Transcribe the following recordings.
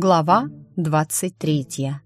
Глава двадцать третья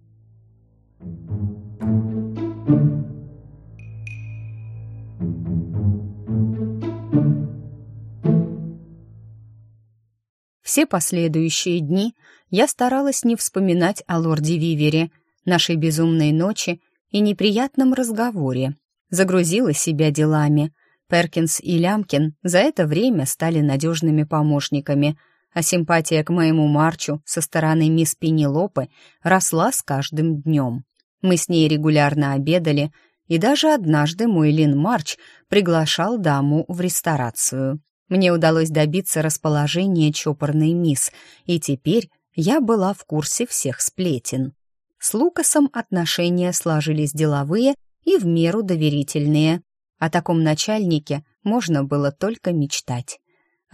Все последующие дни я старалась не вспоминать о лорде Вивере, нашей безумной ночи и неприятном разговоре. Загрузила себя делами. Перкинс и Лямкин за это время стали надежными помощниками, а симпатия к моему Марчу со стороны мисс Пенелопы росла с каждым днем. Мы с ней регулярно обедали, и даже однажды мой Лин Марч приглашал даму в ресторацию. Мне удалось добиться расположения чопорной мисс, и теперь я была в курсе всех сплетен. С Лукасом отношения сложились деловые и в меру доверительные. О таком начальнике можно было только мечтать.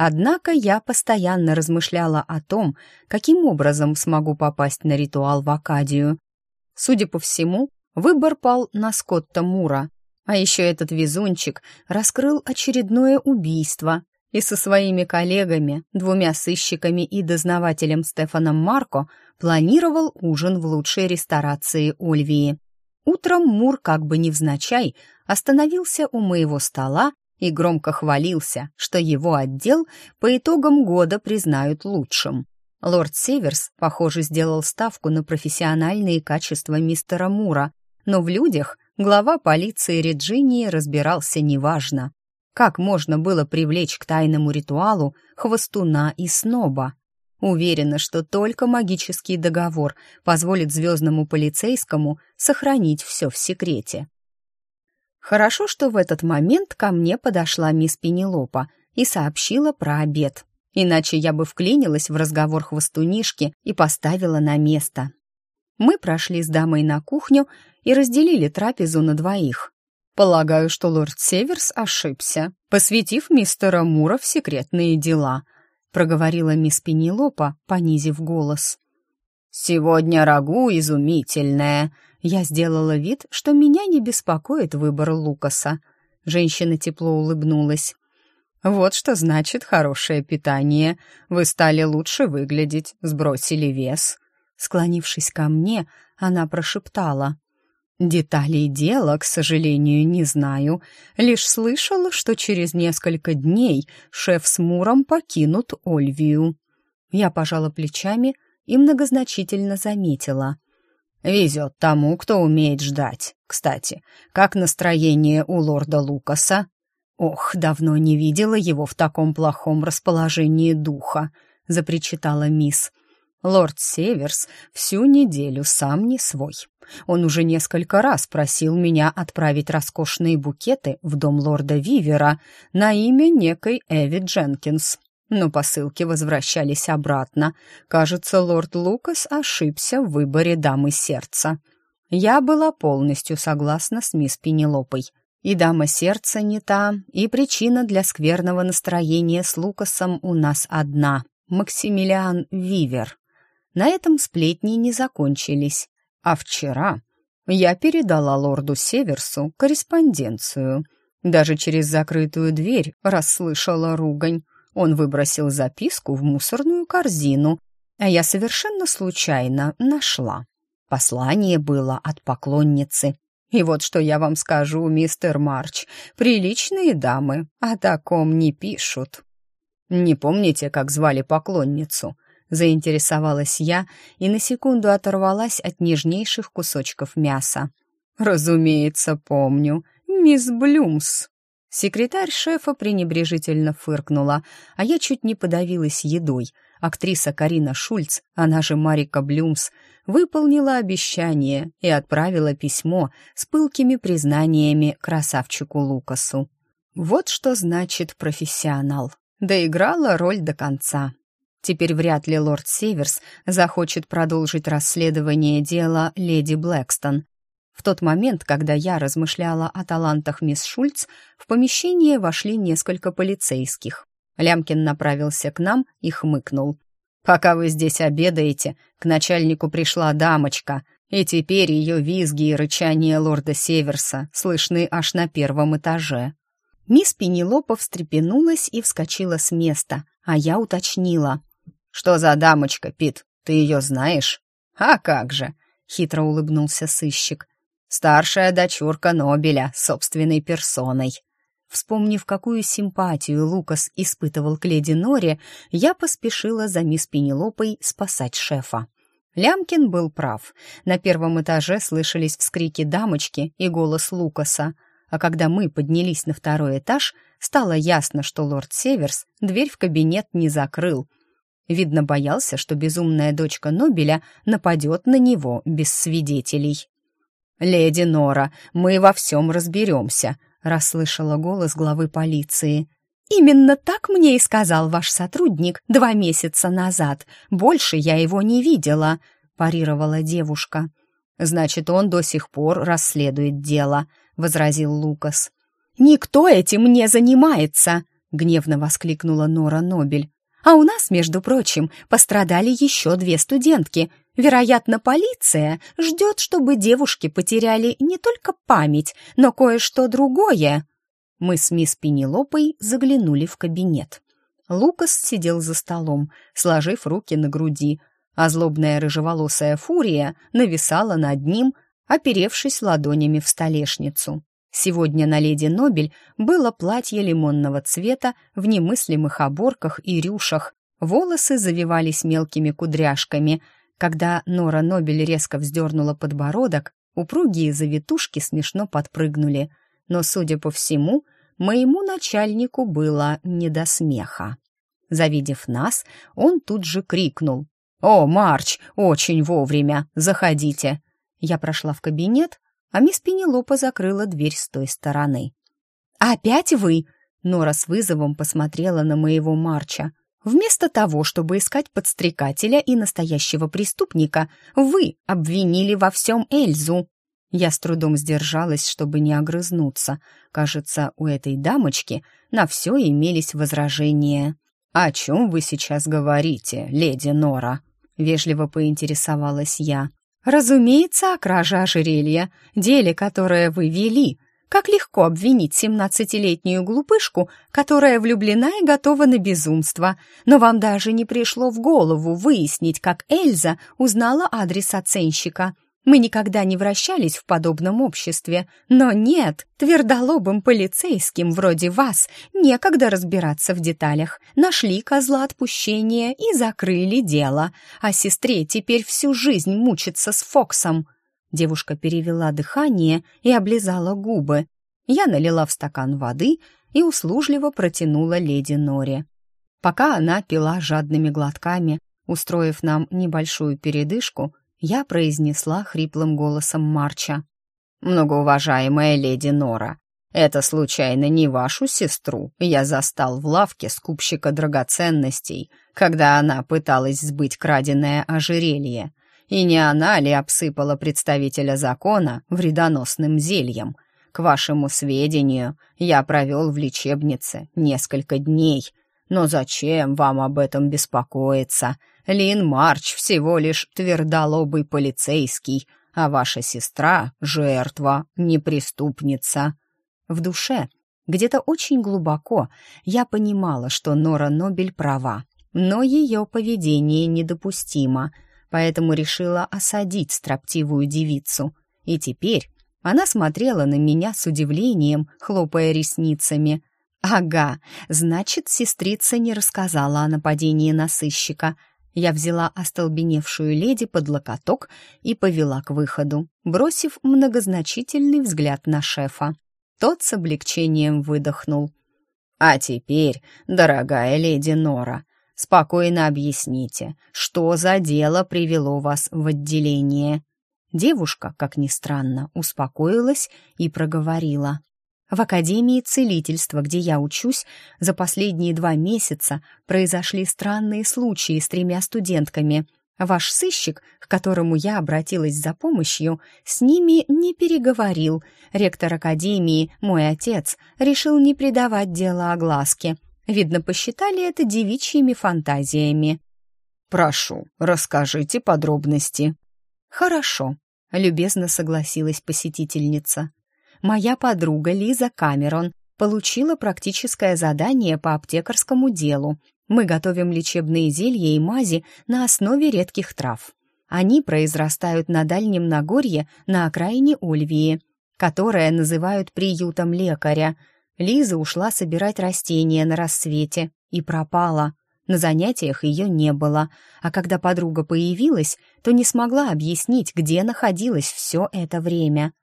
Однако я постоянно размышляла о том, каким образом смогу попасть на ритуал в Акадию. Судя по всему, выбор пал на Скотта Мура. А еще этот везунчик раскрыл очередное убийство, и со своими коллегами, двумя сыщиками и дознавателем Стефаном Марко, планировал ужин в лучшей ресторации Ольвии. Утром Мур, как бы невзначай, остановился у моего стола и громко хвалился, что его отдел по итогам года признают лучшим. Лорд Северс, похоже, сделал ставку на профессиональные качества мистера Мура, но в людях глава полиции Реджинии разбирался неважно. Как можно было привлечь к тайному ритуалу хвостуна и сноба? Уверена, что только магический договор позволит звездному полицейскому сохранить все в секрете. Хорошо, что в этот момент ко мне подошла мисс Пенелопа и сообщила про обед. Иначе я бы вклинилась в разговор хвостунишки и поставила на место. Мы прошли с дамой на кухню и разделили трапезу на двоих. Полагаю, что лорд Северс ошибся, посвятив мистера Мура в секретные дела, проговорила мисс Пенелопа, понизив голос. «Сегодня рагу изумительное!» Я сделала вид, что меня не беспокоит выбор Лукаса. Женщина тепло улыбнулась. «Вот что значит хорошее питание. Вы стали лучше выглядеть, сбросили вес». Склонившись ко мне, она прошептала. Деталей дела, к сожалению, не знаю. Лишь слышала, что через несколько дней шеф с Муром покинут Ольвию. Я пожала плечами и многозначительно заметила. «Везет тому, кто умеет ждать. Кстати, как настроение у лорда Лукаса?» «Ох, давно не видела его в таком плохом расположении духа», — запричитала мисс. Лорд Северс всю неделю сам не свой. Он уже несколько раз просил меня отправить роскошные букеты в дом лорда Вивера на имя некой Эви Дженкинс. Но посылки возвращались обратно. Кажется, лорд Лукас ошибся в выборе дамы сердца. Я была полностью согласна с мисс Пенелопой. И дама сердца не та, и причина для скверного настроения с Лукасом у нас одна — Максимилиан Вивер. На этом сплетни не закончились. А вчера я передала лорду Северсу корреспонденцию. Даже через закрытую дверь расслышала ругань. Он выбросил записку в мусорную корзину, а я совершенно случайно нашла. Послание было от поклонницы. И вот что я вам скажу, мистер Марч, приличные дамы о таком не пишут. Не помните, как звали поклонницу? заинтересовалась я и на секунду оторвалась от нежнейших кусочков мяса. «Разумеется, помню. Мисс Блюмс». Секретарь шефа пренебрежительно фыркнула, а я чуть не подавилась едой. Актриса Карина Шульц, она же Марика Блюмс, выполнила обещание и отправила письмо с пылкими признаниями красавчику Лукасу. Вот что значит профессионал. Доиграла роль до конца. Теперь вряд ли лорд Северс захочет продолжить расследование дела леди Блэкстон. В тот момент, когда я размышляла о талантах мисс Шульц, в помещение вошли несколько полицейских. Лямкин направился к нам и хмыкнул. «Пока вы здесь обедаете, к начальнику пришла дамочка, и теперь ее визги и рычание лорда Северса слышны аж на первом этаже». Мисс Пенелопа встрепенулась и вскочила с места, а я уточнила. «Что за дамочка, Пит? Ты ее знаешь?» «А как же!» — хитро улыбнулся сыщик. «Старшая дочурка Нобеля собственной персоной». Вспомнив, какую симпатию Лукас испытывал к леди Норе, я поспешила за мисс Пенелопой спасать шефа. Лямкин был прав. На первом этаже слышались вскрики дамочки и голос Лукаса, а когда мы поднялись на второй этаж, стало ясно, что лорд Северс дверь в кабинет не закрыл. Видно, боялся, что безумная дочка Нобеля нападет на него без свидетелей. «Леди Нора, мы во всем разберемся», — расслышала голос главы полиции. «Именно так мне и сказал ваш сотрудник два месяца назад. Больше я его не видела», — парировала девушка. «Значит, он до сих пор расследует дело», — возразил Лукас. «Никто этим не занимается!» — гневно воскликнула Нора Нобель. «А у нас, между прочим, пострадали еще две студентки. Вероятно, полиция ждет, чтобы девушки потеряли не только память, но кое-что другое». Мы с мисс Пенелопой заглянули в кабинет. Лукас сидел за столом, сложив руки на груди, а злобная рыжеволосая фурия нависала над ним, оперевшись ладонями в столешницу. Сегодня на леди Нобель было платье лимонного цвета в немыслимых оборках и рюшах, волосы завивались мелкими кудряшками. Когда Нора Нобель резко вздернула подбородок, упругие завитушки смешно подпрыгнули — но, судя по всему, моему начальнику было не до смеха. Завидев нас, он тут же крикнул. «О, Марч, очень вовремя! Заходите!» Я прошла в кабинет, а мисс Пенелопа закрыла дверь с той стороны. «Опять вы?» Нора с вызовом посмотрела на моего Марча. «Вместо того, чтобы искать подстрекателя и настоящего преступника, вы обвинили во всем Эльзу». Я с трудом сдержалась, чтобы не огрызнуться. Кажется, у этой дамочки на все имелись возражения. «О чем вы сейчас говорите, леди Нора?» — вежливо поинтересовалась я. «Разумеется, о краже ожерелья, деле, которое вы вели. Как легко обвинить семнадцатилетнюю глупышку, которая влюблена и готова на безумство. Но вам даже не пришло в голову выяснить, как Эльза узнала адрес оценщика». Мы никогда не вращались в подобном обществе, но нет, твердолобым полицейским вроде вас некогда разбираться в деталях. Нашли козла отпущения и закрыли дело, а сестре теперь всю жизнь мучиться с Фоксом. Девушка перевела дыхание и облизала губы. Я налила в стакан воды и услужливо протянула леди Норе. Пока она пила жадными глотками, устроив нам небольшую передышку, я произнесла хриплым голосом Марча. «Многоуважаемая леди Нора, это случайно не вашу сестру я застал в лавке скупщика драгоценностей, когда она пыталась сбыть краденое ожерелье? И не она ли обсыпала представителя закона вредоносным зельем? К вашему сведению, я провел в лечебнице несколько дней. Но зачем вам об этом беспокоиться? Лин Марч всего лишь твердолобый полицейский, а ваша сестра — жертва, не преступница». В душе, где-то очень глубоко, я понимала, что Нора Нобель права, но ее поведение недопустимо, поэтому решила осадить строптивую девицу. И теперь она смотрела на меня с удивлением, хлопая ресницами. «Ага, значит, сестрица не рассказала о нападении на сыщика, я взяла остолбеневшую леди под локоток и повела к выходу, бросив многозначительный взгляд на шефа. Тот с облегчением выдохнул. «А теперь, дорогая леди Нора, спокойно объясните, что за дело привело вас в отделение?» Девушка, как ни странно, успокоилась и проговорила. В Академии целительства, где я учусь, за последние два месяца произошли странные случаи с тремя студентками. Ваш сыщик, к которому я обратилась за помощью, с ними не переговорил. Ректор Академии, мой отец, решил не придавать дело огласке. Видно, посчитали это девичьими фантазиями. «Прошу, расскажите подробности». «Хорошо», — любезно согласилась посетительница моя подруга Лиза Камерон получила практическое задание по аптекарскому делу. Мы готовим лечебные зелья и мази на основе редких трав. Они произрастают на Дальнем Нагорье на окраине Ольвии, которое называют приютом лекаря. Лиза ушла собирать растения на рассвете и пропала. На занятиях ее не было, а когда подруга появилась, то не смогла объяснить, где находилась все это время.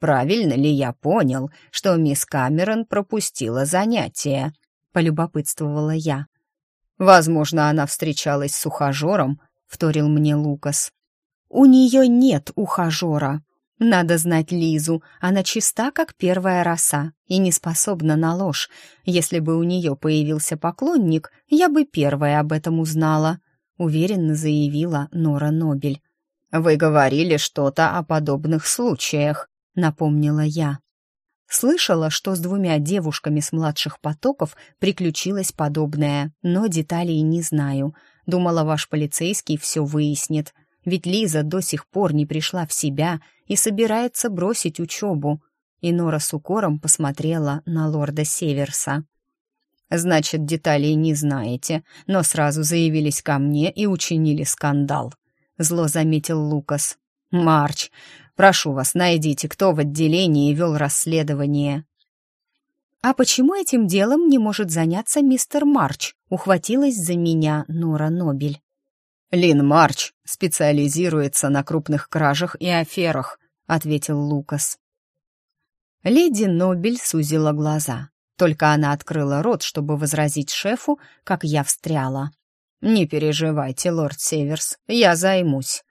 «Правильно ли я понял, что мисс Камерон пропустила занятия?» — полюбопытствовала я. «Возможно, она встречалась с ухажером», — вторил мне Лукас. «У нее нет ухажера. Надо знать Лизу, она чиста, как первая роса, и не способна на ложь. Если бы у нее появился поклонник, я бы первая об этом узнала», — уверенно заявила Нора Нобель. «Вы говорили что-то о подобных случаях», — напомнила я. Слышала, что с двумя девушками с младших потоков приключилось подобное, но деталей не знаю. Думала, ваш полицейский все выяснит. Ведь Лиза до сих пор не пришла в себя и собирается бросить учебу. И Нора с укором посмотрела на лорда Северса. «Значит, деталей не знаете, но сразу заявились ко мне и учинили скандал», — зло заметил Лукас. «Марч, прошу вас, найдите, кто в отделении вел расследование». «А почему этим делом не может заняться мистер Марч?» — ухватилась за меня Нора Нобель. «Лин Марч специализируется на крупных кражах и аферах», — ответил Лукас. Леди Нобель сузила глаза. Только она открыла рот, чтобы возразить шефу, как я встряла. «Не переживайте, лорд Северс, я займусь.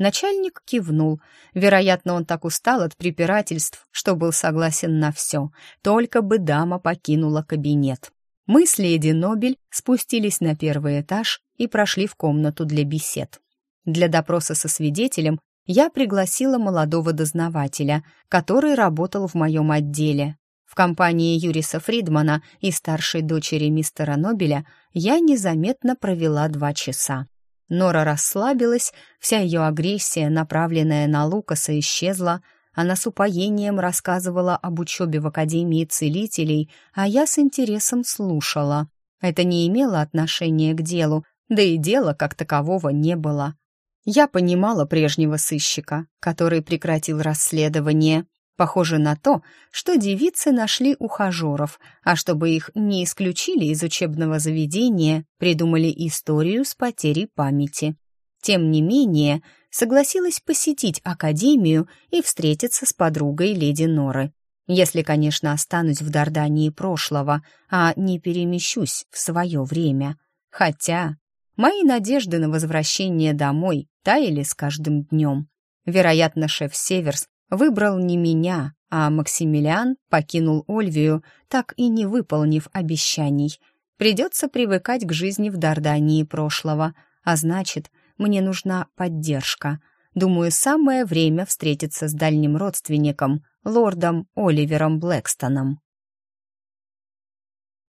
Начальник кивнул. Вероятно, он так устал от препирательств, что был согласен на все, только бы дама покинула кабинет. Мы с леди Нобель спустились на первый этаж и прошли в комнату для бесед. Для допроса со свидетелем я пригласила молодого дознавателя, который работал в моем отделе. В компании Юриса Фридмана и старшей дочери мистера Нобеля я незаметно провела два часа. Нора расслабилась, вся ее агрессия, направленная на Лукаса, исчезла. Она с упоением рассказывала об учебе в Академии целителей, а я с интересом слушала. Это не имело отношения к делу, да и дела как такового не было. Я понимала прежнего сыщика, который прекратил расследование, Похоже на то, что девицы нашли ухажеров, а чтобы их не исключили из учебного заведения, придумали историю с потерей памяти. Тем не менее, согласилась посетить академию и встретиться с подругой леди Норы. Если, конечно, останусь в Дардании прошлого, а не перемещусь в свое время. Хотя мои надежды на возвращение домой таяли с каждым днем. Вероятно, шеф Северс выбрал не меня, а Максимилиан покинул Ольвию, так и не выполнив обещаний. Придется привыкать к жизни в Дардании прошлого, а значит, мне нужна поддержка. Думаю, самое время встретиться с дальним родственником, лордом Оливером Блэкстоном.